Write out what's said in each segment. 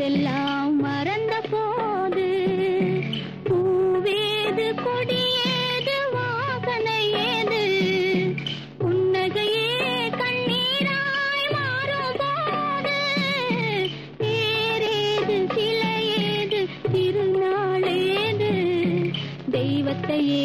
பேரெல்லாம் மறந்த போது பூவேது கொடியேது வாசன ஏது புன்னகையே கண்ணீராய் மாறும் போது பேரேது சிலையேது திருநாளேது தெய்வத்தையே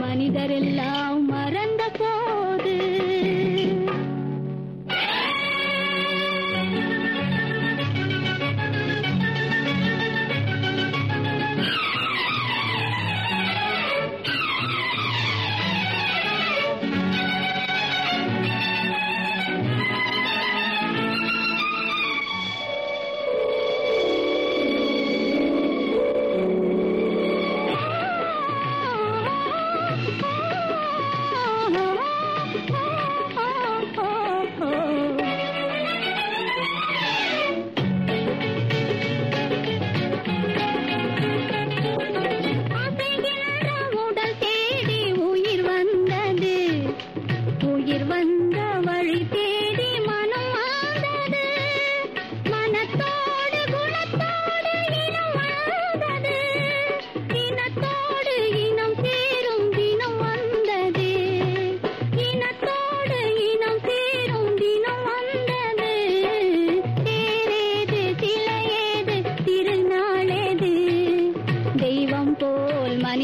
மனிதரெல்லாம் Bye.